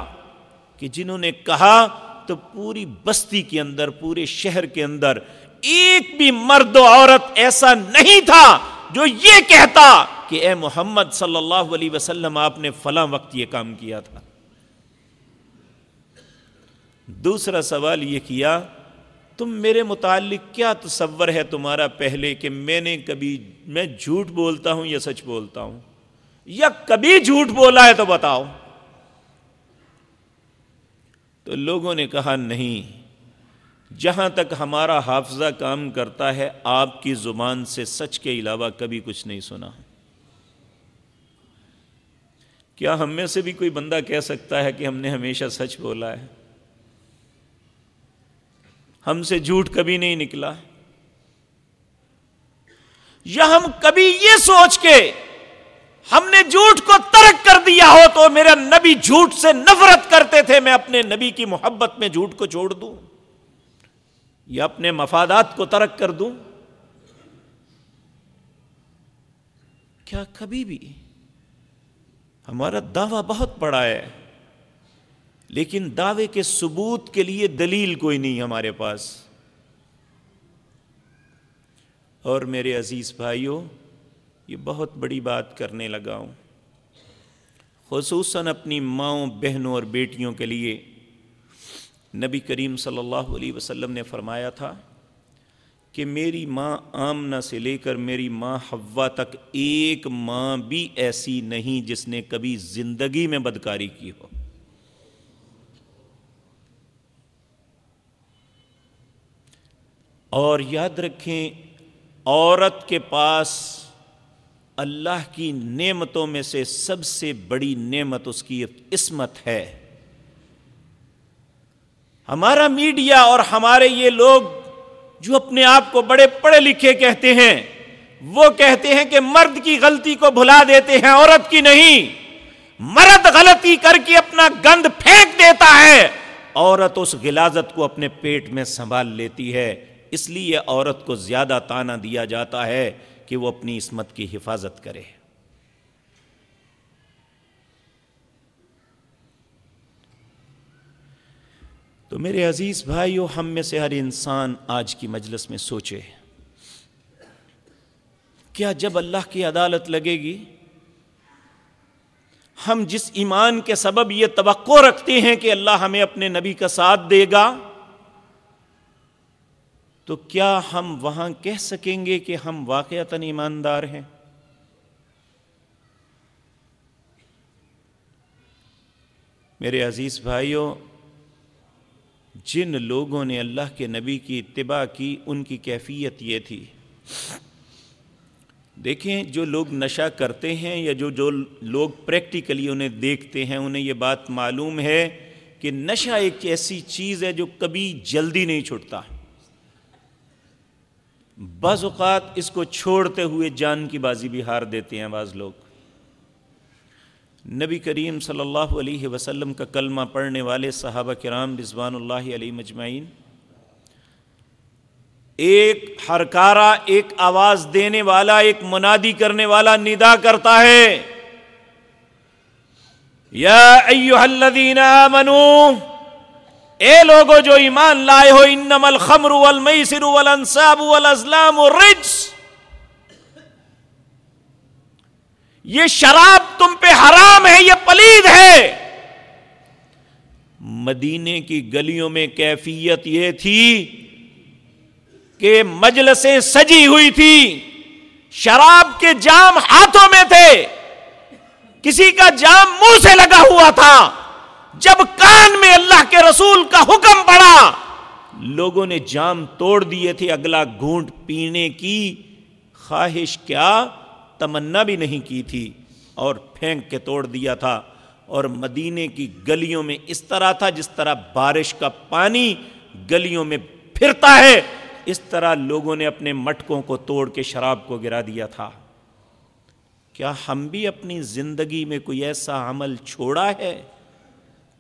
کہ جنہوں نے کہا تو پوری بستی کے اندر، پورے شہر کے اندر ایک بھی مرد و عورت ایسا نہیں تھا جو یہ کہتا کہ اے محمد صلی اللہ علیہ وسلم، آپ نے فلاں وقت یہ کام کیا تھا۔ دوسرا سوال یہ کیا تم میرے متعلق کیا تصور ہے تمہارا پہلے کہ میں نے کبھی میں جھوٹ بولتا ہوں یا سچ بولتا ہوں؟ یا کبھی جھوٹ بولا ہے تو بتاؤ۔ تو لوگوں نے کہا، نہیں، جہاں تک ہمارا حافظہ کام کرتا ہے، آپ کی زبان سے سچ کے علاوہ کبھی کچھ نہیں سنا۔ کیا ہم میں سے بھی کوئی بندہ کہہ سکتا ہے کہ ہم نے ہمیشہ سچ بولا ہے؟ ہم سے جھوٹ کبھی نہیں نکلا۔ یا ہم کبھی یہ سوچ کے ہم نے جھوٹ کو ترک کر دیا ہو تو میرا نبی جھوٹ سے نفرت کرتے تھے، میں اپنے نبی کی محبت میں جھوٹ کو چھوڑ دوں یا اپنے مفادات کو ترک کر دوں۔ کیا کبھی بھی ہمارا دعویٰ بہت بڑا ہے۔ لیکن دعوے کے ثبوت کے لیے دلیل کوئی نہیں ہمارے پاس۔ اور میرے عزیز بھائیوں، یہ بہت بڑی بات کرنے لگا ہوں۔ خصوصاً اپنی ماؤں، بہنوں اور بیٹیوں کے لیے۔ نبی کریم صلی اللہ علیہ وسلم نے فرمایا تھا کہ میری ماں آمنہ سے لے کر میری ماں ہوا تک ایک ماں بھی ایسی نہیں جس نے کبھی زندگی میں بدکاری کی ہو۔ اور یاد رکھیں، عورت کے پاس اللہ کی نعمتوں میں سے سب سے بڑی نعمت اس کی عصمت ہے۔ ہمارا میڈیا اور ہمارے یہ لوگ جو اپنے آپ کو بڑے پڑھے لکھے کہتے ہیں، وہ کہتے ہیں کہ مرد کی غلطی کو بھلا دیتے ہیں، عورت کی نہیں۔ مرد غلطی کر کے اپنا گند پھینک دیتا ہے، عورت اس غلازت کو اپنے پیٹ میں سنبھال لیتی ہے۔ اس لیے عورت کو زیادہ تانا دیا جاتا ہے کہ وہ اپنی عصمت کی حفاظت کرے۔ تو میرے عزیز بھائیو، ہم میں سے ہر انسان آج کی مجلس میں سوچے، کیا جب اللہ کی عدالت لگے گی، ہم جس ایمان کے سبب یہ توقع رکھتے ہیں کہ اللہ ہمیں اپنے نبی کا ساتھ دے گا تو کیا ہم وہاں کہہ سکیں گے کہ ہم واقعتا ایماندار ہیں؟ میرے عزیز بھائیوں، جن لوگوں نے اللہ کے نبی کی اتباع کی، ان کی کیفیت یہ تھی۔ دیکھیں، جو لوگ نشہ کرتے ہیں یا جو جو لوگ پریکٹیکلی انہیں دیکھتے ہیں، انہیں یہ بات معلوم ہے کہ نشہ ایک ایسی چیز ہے جو کبھی جلدی نہیں چھوٹتا بعض اوقات اس کو چھوڑتے ہوئے جان کی بازی بھی ہار دیتے ہیں بعض لوگ۔ نبی کریم صلی اللہ علیہ وسلم کا کلمہ پڑھنے والے صحابہ کرام رضوان اللہ علیہ مجمعین، ایک ہرکارا، ایک آواز دینے والا، ایک منادی کرنے والا ندا کرتا ہے۔ یا الذین آمنوا اے لوگو جو ایمان لائے ہو انم الخمر والمیسر والانصاب والازلام والرجس۔ یہ شراب تم پہ حرام ہے، یہ پلید ہے۔ مدینے کی گلیوں میں کیفیت یہ تھی کہ مجلسیں سجی ہوئی تھی۔ شراب کے جام ہاتھوں میں تھے۔ کسی کا جام منہ سے لگا ہوا تھا۔ جب کان میں اللہ کے رسول کا حکم پڑا، لوگوں نے جام توڑ دیے تھے اگلا گھونٹ پینے کی۔ خواہش کیا، تمنا بھی نہیں کی تھی اور پھینک کے توڑ دیا تھا۔ اور مدینے کی گلیوں میں اس طرح تھا جس طرح بارش کا پانی گلیوں میں پھرتا ہے، اس طرح لوگوں نے اپنے مٹکوں کو توڑ کے شراب کو گرا دیا تھا۔ کیا ہم بھی اپنی زندگی میں کوئی ایسا عمل چھوڑا ہے؟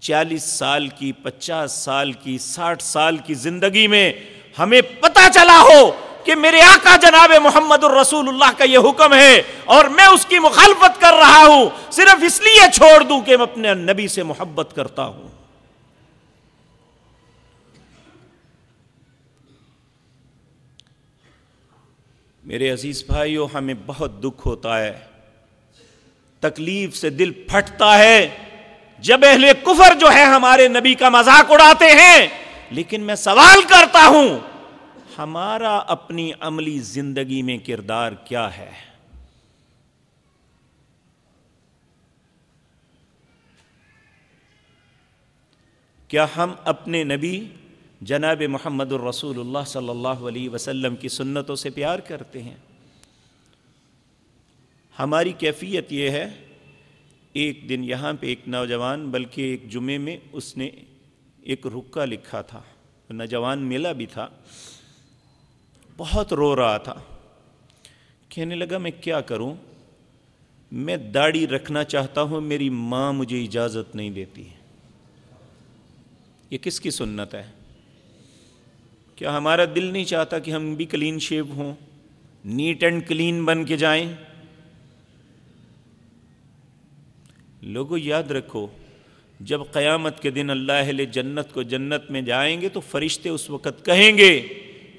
چالیس سال کی، پچاس سال کی، ساٹھ سال کی زندگی میں ہمیں پتا چلا ہو کہ میرے آقا جناب محمد الرسول اللہ کا یہ حکم ہے اور میں اس کی مخالفت کر رہا ہوں۔ صرف اس لیے چھوڑ دوں کہ میں اپنے نبی سے محبت کرتا ہوں۔ میرے عزیز بھائیوں ہمیں بہت دکھ ہوتا ہے۔ تکلیف سے دل پھٹتا ہے۔ جب اہل کفر جو ہے ہمارے نبی کا مذاق اڑاتے ہیں، لیکن میں سوال کرتا ہوں، ہمارا اپنی عملی زندگی میں کردار کیا ہے؟ کیا ہم اپنے نبی جناب محمد الرسول اللہ صلی اللہ علیہ وسلم کی سنتوں سے پیار کرتے ہیں؟ ہماری کیفیت یہ ہے ایک دن یہاں پہ ایک نوجوان، بلکہ ایک جمعے میں اس نے ایک رکا لکھا تھا۔ نوجوان میلا بھی تھا۔ بہت رو رہا تھا۔ کہنے لگا، میں کیا کروں؟ میں داڑھی رکھنا چاہتا ہوں، میری ماں مجھے اجازت نہیں دیتی یہ کس کی سنت ہے؟ کیا ہمارا دل نہیں چاہتا کہ ہم بھی کلین شیو ہوں؟ نیٹ اینڈ کلین بن کے جائیں۔ لوگوں، یاد رکھو، جب قیامت کے دن اللہ اہل جنت کو جنت میں جائیں گے تو فرشتے اس وقت کہیں گے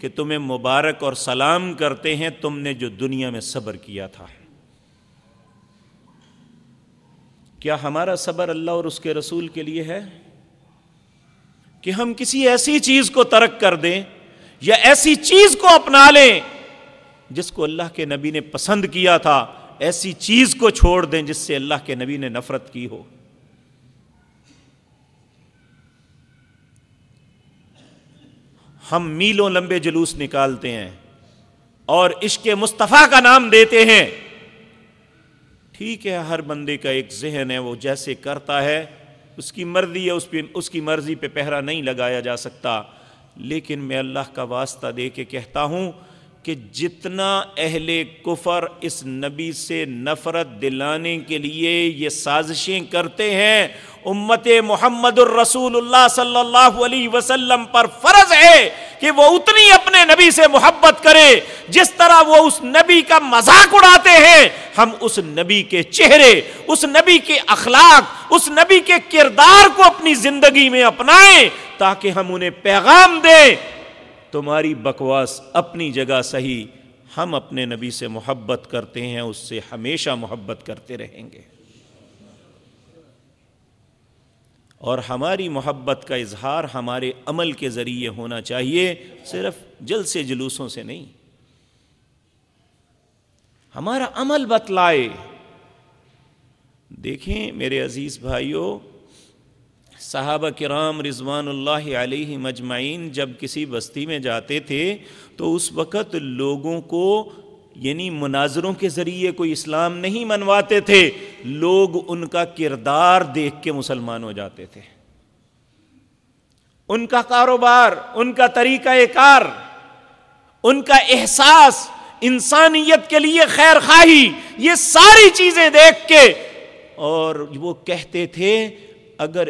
کہ تمہیں مبارک اور سلام کرتے ہیں، تم نے جو دنیا میں صبر کیا تھا۔ کیا ہمارا صبر اللہ اور اس کے رسول کے لیے ہے؟ کہ ہم کسی ایسی چیز کو ترک کر دیں یا ایسی چیز کو اپنا لیں جس کو اللہ کے نبی نے پسند کیا تھا۔ ایسی چیز کو چھوڑ دیں جس سے اللہ کے نبی نے نفرت کی ہو۔ ہم میلوں لمبے جلوس نکالتے ہیں اور عشق مصطفیٰ کا نام دیتے ہیں۔ ٹھیک ہے، ہر بندے کا ایک ذہن ہے، وہ جیسے کرتا ہے، اس کی مرضی ہے، اس پہ، اس کی مرضی پہ پہرا نہیں لگایا جا سکتا۔ لیکن میں اللہ کا واسطہ دے کے کہتا ہوں کہ جتنا اہل کفر اس نبی سے نفرت دلانے کے لیے یہ سازشیں کرتے ہیں، امت محمد الرسول اللہ صلی اللہ علیہ وسلم پر فرض ہے کہ وہ اتنی اپنے نبی سے محبت کرے جس طرح وہ اس نبی کا مذاق اڑاتے ہیں۔ ہم اس نبی کے چہرے، اس نبی کے اخلاق، اس نبی کے کردار کو اپنی زندگی میں اپنائیں تاکہ ہم انہیں پیغام دیں۔ تمہاری بکواس اپنی جگہ صحیح، ہم اپنے نبی سے محبت کرتے ہیں، اس سے ہمیشہ محبت کرتے رہیں گے۔ اور ہماری محبت کا اظہار ہمارے عمل کے ذریعے ہونا چاہیے، صرف جلد سے جلوسوں سے نہیں۔ ہمارا عمل بتلائے۔ دیکھیں میرے عزیز بھائیوں صحابہ کرام رضوان اللہ علیہ مجمعین جب کسی بستی میں جاتے تھے تو اس وقت لوگوں کو یعنی مناظروں کے ذریعے کوئی اسلام نہیں منواتے تھے۔ لوگ ان کا کردار دیکھ کے مسلمان ہو جاتے تھے۔ ان کا کاروبار، ان کا طریقہ کار، ان کا احساس، انسانیت کے لیے خیر خواہی، یہ ساری چیزیں دیکھ کے اور وہ کہتے تھے، اگر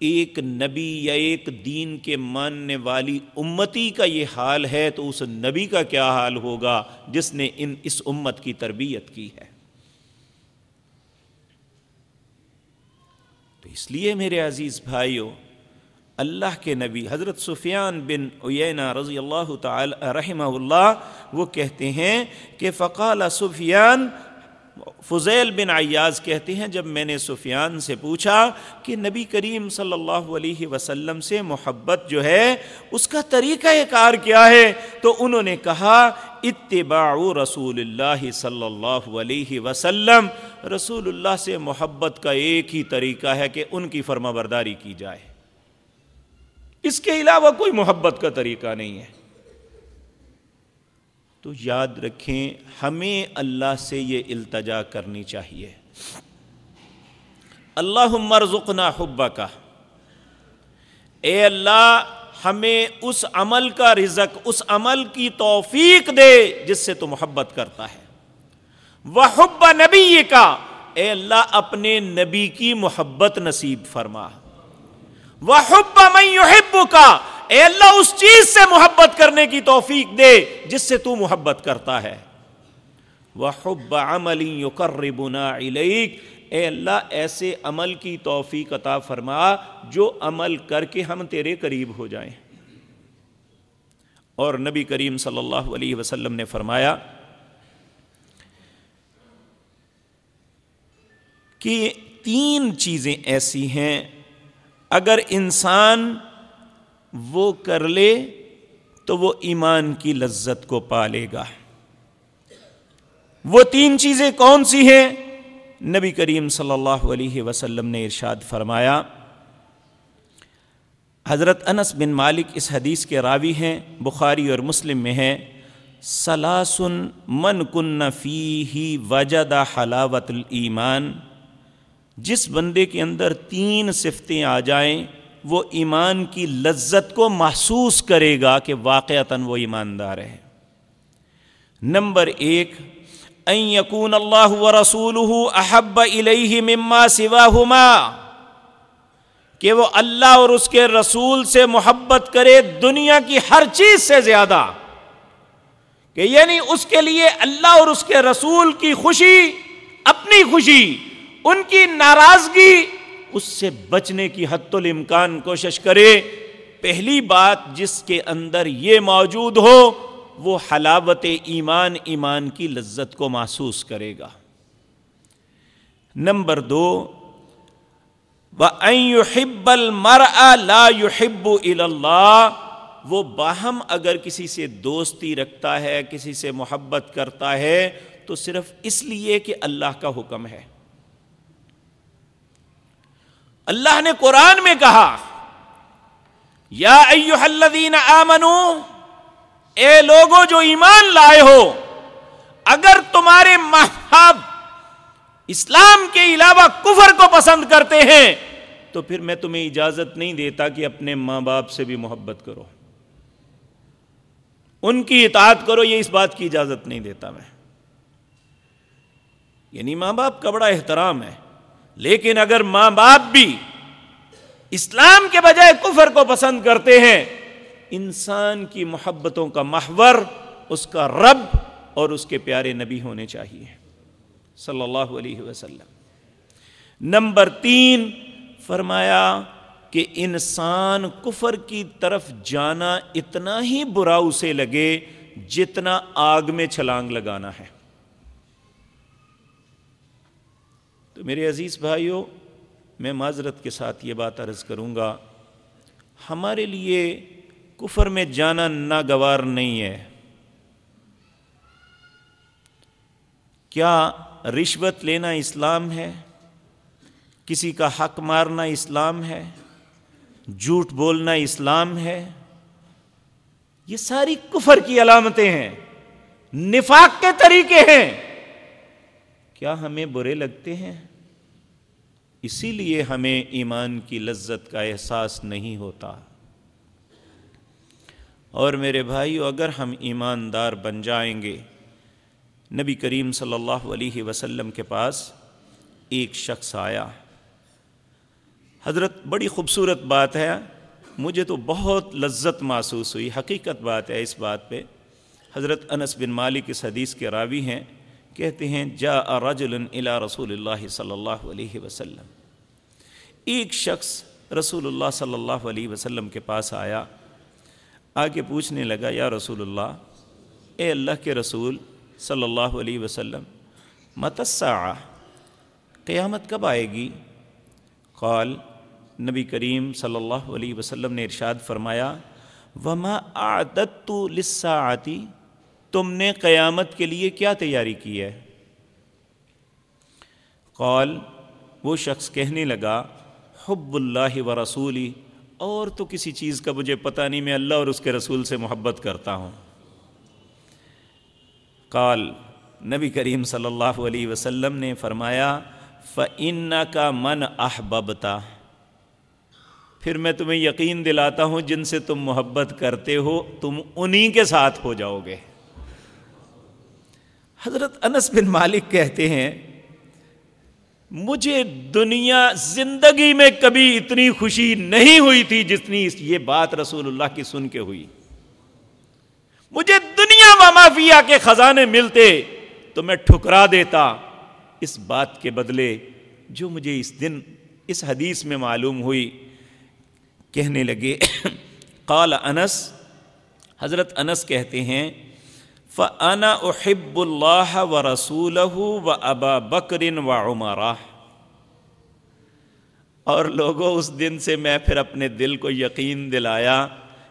ایک نبی یا ایک دین کے ماننے والی امتی کا یہ حال ہے تو اس نبی کا کیا حال ہوگا جس نے ان اس امت کی تربیت کی ہے؟ تو اس لیے میرے عزیز بھائیوں اللہ کے نبی حضرت سفیان بن عیینہ رضی اللہ تعالی رحمہ اللہ وہ کہتے ہیں کہ فقال سفیان فضیل بن عیاز کہتے ہیں، جب میں نے سفیان سے پوچھا کہ نبی کریم صلی اللہ علیہ وسلم سے محبت جو ہے، اس کا طریقہ کار کیا ہے؟ تو انہوں نے کہا اتباع رسول اللہ صلی اللہ علیہ وسلم۔ رسول اللہ سے محبت کا ایک ہی طریقہ ہے کہ ان کی فرما برداری کی جائے۔ اس کے علاوہ کوئی محبت کا طریقہ نہیں ہے۔ تو یاد رکھیں، ہمیں اللہ سے یہ التجا کرنی چاہیے۔ اللہ مرزقنا حبا کا اے اللہ، ہمیں اس عمل کا رزق، اس عمل کی توفیق دے جس سے تو محبت کرتا ہے۔ وہ حب نبی کا اے اللہ، اپنے نبی کی محبت نصیب فرما۔ وہ حب میں کا اے اللہ اس چیز سے محبت کرنے کی توفیق دے جس سے تو محبت کرتا ہے۔ وحب عملی یقربنا الیک اے اللہ ایسے عمل کی توفیق عطا فرما جو عمل کر کے ہم تیرے قریب ہو جائیں۔ اور نبی کریم صلی اللہ علیہ وسلم نے فرمایا کہ تین چیزیں ایسی ہیں۔ اگر انسان وہ کر لے تو وہ ایمان کی لذت کو پالے گا۔ وہ تین چیزیں کون سی ہیں؟ نبی کریم صلی اللہ علیہ وسلم نے ارشاد فرمایا، حضرت انس بن مالک اس حدیث کے راوی ہیں، بخاری اور مسلم میں ہیں۔ سلاسن من کن فی ہی وجد حلاوت الایمان، جس بندے کے اندر تین صفتیں آ جائیں وہ ایمان کی لذت کو محسوس کرے گا کہ واقعتاً وہ ایماندار ہے۔ نمبر ایک این یقون اللہ و رسول احب علیہ مما سواہما، کہ وہ اللہ اور اس کے رسول سے محبت کرے دنیا کی ہر چیز سے زیادہ، کہ یعنی اس کے لیے اللہ اور اس کے رسول کی خوشی، اپنی خوشی، ان کی ناراضگی اس سے بچنے کی حت الامکان کوشش کرے۔ پہلی بات جس کے اندر یہ موجود ہو، وہ حلاوت ایمان ایمان کی لذت کو محسوس کرے گا۔ نمبر دو يحب المرء لا يحب اللہ وہ باہم اگر کسی سے دوستی رکھتا ہے، کسی سے محبت کرتا ہے، تو صرف اس لیے کہ اللہ کا حکم ہے۔ اللہ نے قرآن میں کہا، یا ایوہ الذین آمنو، اے لوگوں جو ایمان لائے ہو، اگر تمہارے محب اسلام کے علاوہ کفر کو پسند کرتے ہیں، تو پھر میں تمہیں اجازت نہیں دیتا کہ اپنے ماں باپ سے بھی محبت کرو۔ ان کی اطاعت کرو، یہ اس بات کی اجازت نہیں دیتا میں۔ یعنی ماں باپ کا بڑا احترام ہے۔ لیکن اگر ماں باپ بھی اسلام کے بجائے کفر کو پسند کرتے ہیں، انسان کی محبتوں کا محور اس کا رب اور اس کے پیارے نبی ہونے چاہیے۔ صلی اللہ علیہ وسلم۔ نمبر تین، فرمایا کہ انسان کفر کی طرف جانا اتنا ہی برا اسے لگے جتنا آگ میں چھلانگ لگانا ہے۔ میرے عزیز بھائیوں میں معذرت کے ساتھ یہ بات عرض کروں گا، ہمارے لیے کفر میں جانا ناگوار نہیں ہے۔ کیا رشوت لینا اسلام ہے؟ کسی کا حق مارنا اسلام ہے؟ جھوٹ بولنا اسلام ہے؟ یہ ساری کفر کی علامتیں ہیں، نفاق کے طریقے ہیں۔ کیا ہمیں برے لگتے ہیں؟ اسی لیے ہمیں ایمان کی لذت کا احساس نہیں ہوتا۔ اور میرے بھائیو اگر ہم ایماندار بن جائیں گے، نبی کریم صلی اللہ علیہ وسلم کے پاس ایک شخص آیا۔ حضرت، بڑی خوبصورت بات ہے، مجھے تو بہت لذت محسوس ہوئی، حقیقت بات ہے اس بات پہ۔ حضرت انس بن مالک اس حدیث کے راوی ہیں۔ کہتے ہیں جا رجل الى رسول اللہ صلی اللہ علیہ وسلم۔ ایک شخص رسول اللہ صلی اللہ علیہ وسلم کے پاس آیا آ کے پوچھنے لگا، یا رسول اللہ، اے اللہ کے رسول صلی اللہ علیہ وسلم متسع قیامت کب آئے گی؟ قال، نبی کریم صلی اللہ علیہ وسلم نے ارشاد فرمایا، وما عادت لسا آتی تم نے قیامت کے لیے کیا تیاری کی ہے؟ قال، وہ شخص کہنے لگا، حب اللہ و رسولی، اور تو کسی چیز کا مجھے پتہ نہیں، میں اللہ اور اس کے رسول سے محبت کرتا ہوں۔ قال، نبی کریم صلی اللہ علیہ وسلم نے فرمایا فن کا من احببتا پھر میں تمہیں یقین دلاتا ہوں، جن سے تم محبت کرتے ہو، تم انہی کے ساتھ ہو جاؤ گے۔ حضرت انس بن مالک کہتے ہیں، مجھے دنیا زندگی میں کبھی اتنی خوشی نہیں ہوئی تھی جتنی یہ بات رسول اللہ کی سن کے ہوئی۔ مجھے دنیا و مافیا کے خزانے ملتے تو میں ٹھکرا دیتا اس بات کے بدلے جو مجھے اس دن اس حدیث میں معلوم ہوئی۔ کہنے لگے، قال انس، حضرت انس کہتے ہیں فنا احب اللہ و رسول و ابا بکرن و عمرہ اور لوگوں، اس دن سے میں پھر اپنے دل کو یقین دلایا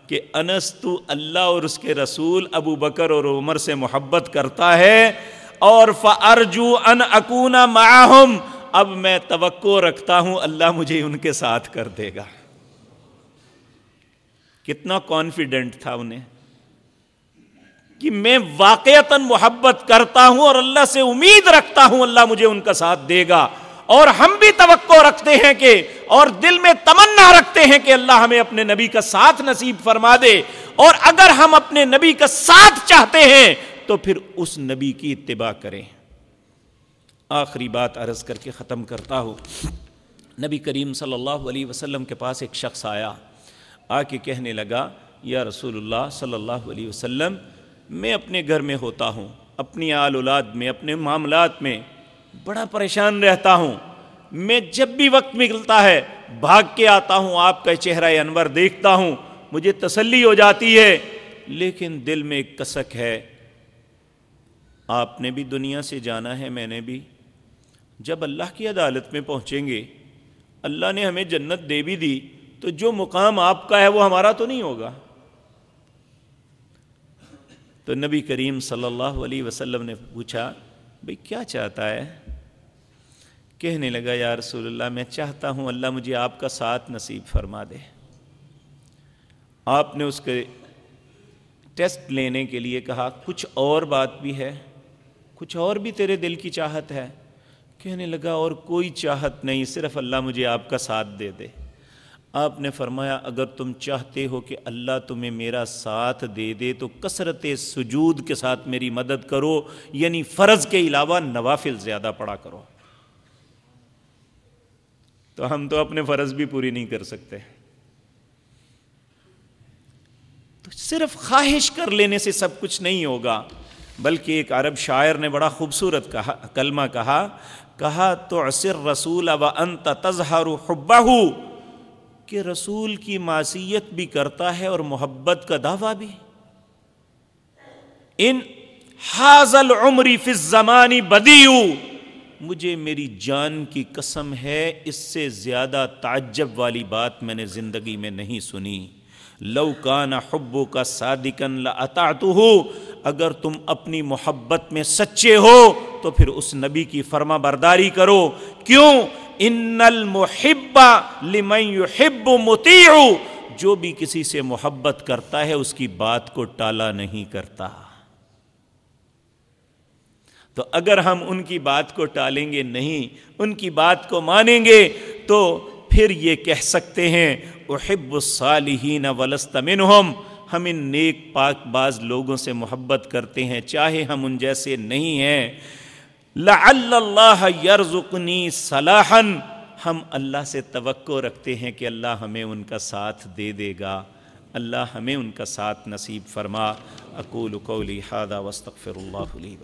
کہ انس تو اللہ اور اس کے رسول ابو بکر اور عمر سے محبت کرتا ہے اور فرجو ان اکونا معاہم اب میں توقع رکھتا ہوں، اللہ مجھے ان کے ساتھ کر دے گا۔ کتنا کانفیڈنٹ تھا انہیں۔ کہ میں واقعتا محبت کرتا ہوں اور اللہ سے امید رکھتا ہوں اللہ مجھے ان کا ساتھ دے گا۔ اور ہم بھی توقع رکھتے ہیں کہ اور دل میں تمنا رکھتے ہیں کہ اللہ ہمیں اپنے نبی کا ساتھ نصیب فرما دے۔ اور اگر ہم اپنے نبی کا ساتھ چاہتے ہیں تو پھر اس نبی کی اتباع کریں۔ آخری بات عرض کر کے ختم کرتا ہوں۔ نبی کریم صلی اللہ علیہ وسلم کے پاس ایک شخص آیا۔ آ کے کہنے لگا، یا رسول اللہ صلی اللہ علیہ وسلم میں اپنے گھر میں ہوتا ہوں، اپنی آل اولاد میں، اپنے معاملات میں بڑا پریشان رہتا ہوں۔ میں جب بھی وقت ملتا ہے، بھاگ کے آتا ہوں، آپ کا چہرہ انور دیکھتا ہوں، مجھے تسلی ہو جاتی ہے۔ لیکن دل میں ایک کسک ہے، آپ نے بھی دنیا سے جانا ہے، میں نے بھی۔ جب اللہ کی عدالت میں پہنچیں گے، اللہ نے ہمیں جنت دے بھی دی، تو جو مقام آپ کا ہے، وہ ہمارا تو نہیں ہوگا۔ تو نبی کریم صلی اللہ علیہ وسلم نے پوچھا، بھئی کیا چاہتا ہے؟ کہنے لگا، یا رسول اللہ، میں چاہتا ہوں اللہ مجھے آپ کا ساتھ نصیب فرما دے۔ آپ نے اس کے ٹیسٹ لینے کے لیے کہا، کچھ اور بات بھی ہے، کچھ اور بھی تیرے دل کی چاہت ہے؟ کہنے لگا، اور کوئی چاہت نہیں، صرف اللہ مجھے آپ کا ساتھ دے دے۔ آپ نے فرمایا، اگر تم چاہتے ہو کہ اللہ تمہیں میرا ساتھ دے دے، تو کثرت سجود کے ساتھ میری مدد کرو یعنی فرض کے علاوہ نوافل زیادہ پڑا کرو۔ تو ہم تو اپنے فرض بھی پوری نہیں کر سکتے۔ تو صرف خواہش کر لینے سے سب کچھ نہیں ہوگا، بلکہ ایک عرب شاعر نے بڑا خوبصورت کہا، کلمہ کہا کہا تو عصر رسول اب انت تظہر حبہ کہ رسول کی معصیت بھی کرتا ہے اور محبت کا دعویٰ بھی ان حاضل عمری فی زمانی بدیو مجھے میری جان کی قسم ہے، اس سے زیادہ تعجب والی بات میں نے زندگی میں نہیں سنی۔ لو کان حبو کا صادقن لاطاعتہ ہو اگر تم اپنی محبت میں سچے ہو تو پھر اس نبی کی فرما برداری کرو۔ کیوں؟ ان المحب لمن يحب مطیع جو بھی کسی سے محبت کرتا ہے اس کی بات کو ٹالا نہیں کرتا۔ تو اگر ہم ان کی بات کو ٹالیں گے نہیں، ان کی بات کو مانیں گے، تو پھر یہ کہہ سکتے ہیں، احب الصالحین ولست منہم ہم ان نیک پاک باز لوگوں سے محبت کرتے ہیں، چاہے ہم ان جیسے نہیں ہیں۔ لعل اللہ یرزقنی صلاحن ہم اللہ سے توقع رکھتے ہیں کہ اللہ ہمیں ان کا ساتھ دے دے گا۔ اللہ ہمیں ان کا ساتھ نصیب فرما۔ اقول قولی هذا واستغفر اللہ لی